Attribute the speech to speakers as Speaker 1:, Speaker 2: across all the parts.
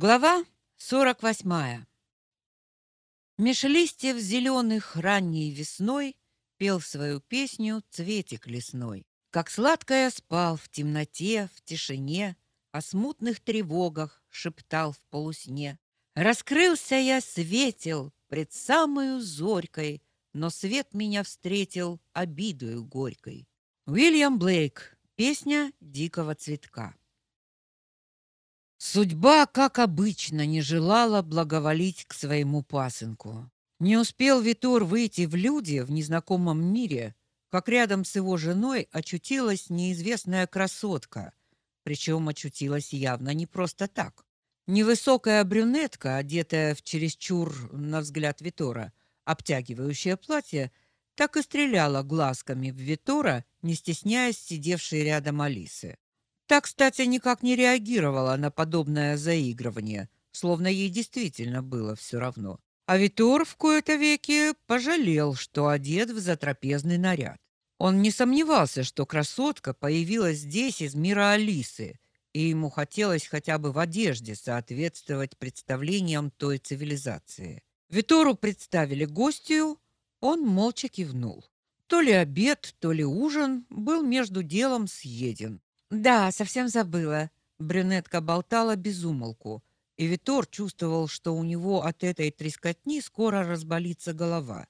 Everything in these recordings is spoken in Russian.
Speaker 1: Глава 48. Меж листьев зеленых ранней весной Пел свою песню цветик лесной. Как сладко спал в темноте, в тишине, О смутных тревогах шептал в полусне. Раскрылся я, светил пред самою зорькой, Но свет меня встретил обидою горькой. Уильям Блейк. Песня дикого цветка. Судьба, как обычно, не желала благоволить к своему пасынку. Не успел Витор выйти в люди в незнакомом мире, как рядом с его женой очутилась неизвестная красотка, причем очутилась явно не просто так. Невысокая брюнетка, одетая в чересчур, на взгляд Витора, обтягивающее платье, так и стреляла глазками в Витора, не стесняясь сидевшей рядом Алисы. Та, кстати, никак не реагировала на подобное заигрывание, словно ей действительно было все равно. А Витор в кои-то веки пожалел, что одет в затрапезный наряд. Он не сомневался, что красотка появилась здесь из мира Алисы, и ему хотелось хотя бы в одежде соответствовать представлениям той цивилизации. Витору представили гостью, он молча кивнул. То ли обед, то ли ужин был между делом съеден. Да, совсем забыла. Брюнетка болтала без умолку, и Витор чувствовал, что у него от этой трескотни скоро разболится голова.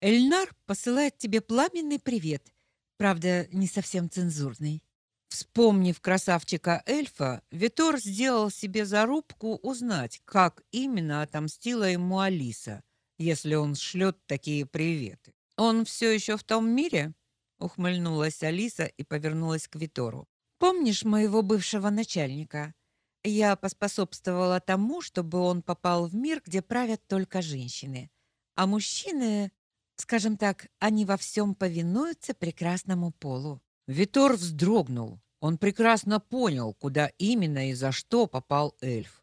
Speaker 1: Эльнар посылает тебе пламенный привет, правда, не совсем цензурный. Вспомнив красавчика-эльфа, Витор сделал себе зарубку узнать, как именно отомстила ему Алиса, если он шлет такие приветы. Он все еще в том мире? Ухмыльнулась Алиса и повернулась к Витору. Помнишь моего бывшего начальника? Я поспособствовала тому, чтобы он попал в мир, где правят только женщины, а мужчины, скажем так, они во всем повинуются прекрасному полу. Витор вздрогнул. Он прекрасно понял, куда именно и за что попал эльф.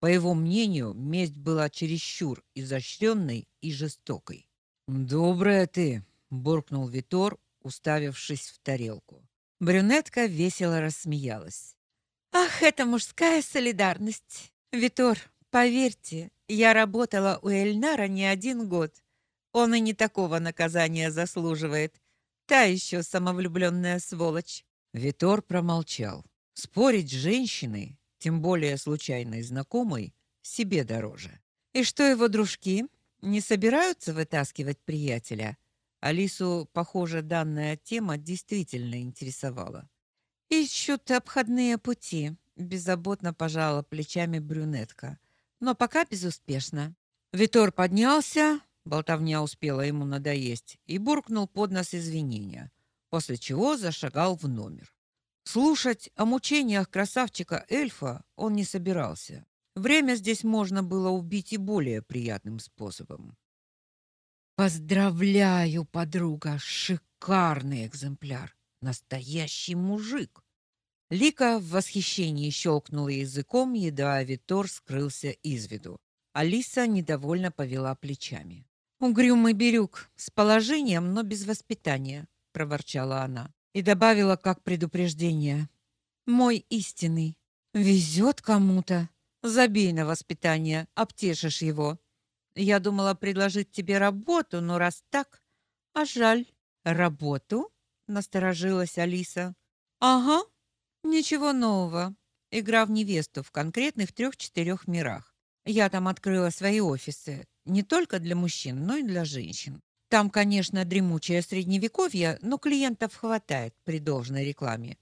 Speaker 1: По его мнению, месть была чересчур изощренной и жестокой. "Добрая ты", буркнул Витор, уставившись в тарелку. Брюнетка весело рассмеялась. Ах, это мужская солидарность. Витор, поверьте, я работала у Эльнара не один год. Он и не такого наказания заслуживает. Та еще самовлюбленная сволочь. Витор промолчал. Спорить с женщиной, тем более случайной знакомой, себе дороже. И что его дружки не собираются вытаскивать приятеля? Алису, похоже, данная тема действительно интересовала. Ищут обходные пути, беззаботно пожала плечами брюнетка, но пока безуспешно. Витор поднялся, болтовня успела ему надоесть, и буркнул под нос извинения, после чего зашагал в номер. Слушать о мучениях красавчика-эльфа он не собирался. Время здесь можно было убить и более приятным способом. Поздравляю, подруга, шикарный экземпляр, настоящий мужик. Лика в восхищении щелкнула языком, едва Витор скрылся из виду. Алиса недовольно повела плечами. Угрюмый берюк, с положением, но без воспитания, проворчала она и добавила как предупреждение: "Мой истинный везет кому-то. Забей на воспитание, обтешишь его. Я думала предложить тебе работу, но раз так, а жаль. Работу? Насторожилась Алиса. Ага. Ничего нового. Игра в невесту в конкретных трех-четырех мирах. Я там открыла свои офисы, не только для мужчин, но и для женщин. Там, конечно, дремучее средневековье, но клиентов хватает при должной рекламе.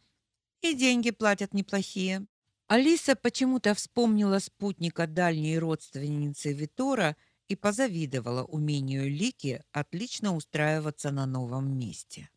Speaker 1: И деньги платят неплохие. Алиса почему-то вспомнила спутника дальней родственницы Витора – и позавидовала умению Лики отлично устраиваться на новом месте.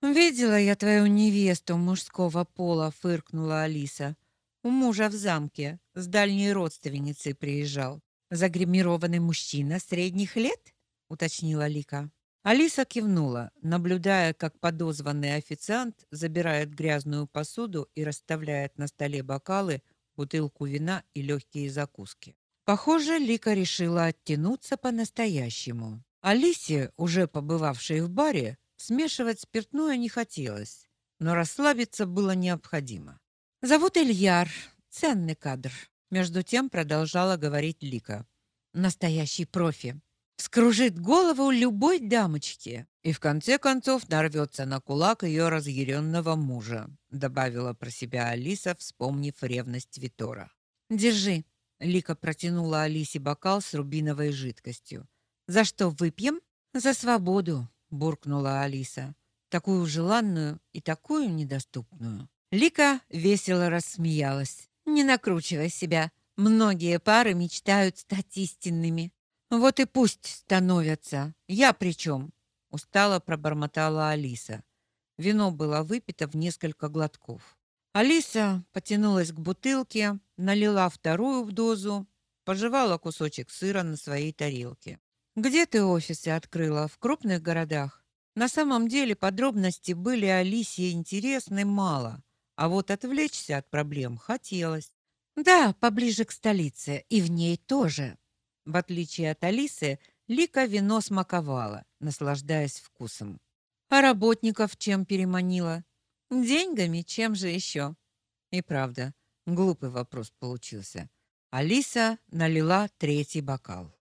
Speaker 1: «Видела я твою невесту мужского пола», — фыркнула Алиса. «У мужа в замке с дальней родственницей приезжал. Загримированный мужчина средних лет?» — уточнила Лика. Алиса кивнула, наблюдая, как подозванный официант забирает грязную посуду и расставляет на столе бокалы, бутылку вина и легкие закуски. Похоже, Лика решила оттянуться по-настоящему. Алисе, уже побывавшей в баре, смешивать спиртное не хотелось, но расслабиться было необходимо. Зовут Ильяр, ценный кадр. Между тем продолжала говорить Лика. Настоящий профи. Вскружит голову любой дамочке и в конце концов нарвется на кулак ее разъяренного мужа, добавила про себя Алиса, вспомнив ревность Витора. Держи. Лика протянула Алисе бокал с рубиновой жидкостью. За что выпьем? За свободу, буркнула Алиса. Такую желанную и такую недоступную. Лика весело рассмеялась. Не накручивай себя. Многие пары мечтают стать истинными. Вот и пусть становятся. Я при чем? Устало пробормотала Алиса. Вино было выпито в несколько глотков. Алиса потянулась к бутылке, налила вторую в дозу, пожевала кусочек сыра на своей тарелке. Где ты офисы открыла? В крупных городах? На самом деле подробности были Алисе интересны мало, а вот отвлечься от проблем хотелось. Да, поближе к столице, и в ней тоже. В отличие от Алисы, Лика вино смаковала, наслаждаясь вкусом. А работников чем переманила? Деньгами, чем же еще? И правда, глупый вопрос получился. Алиса налила третий бокал.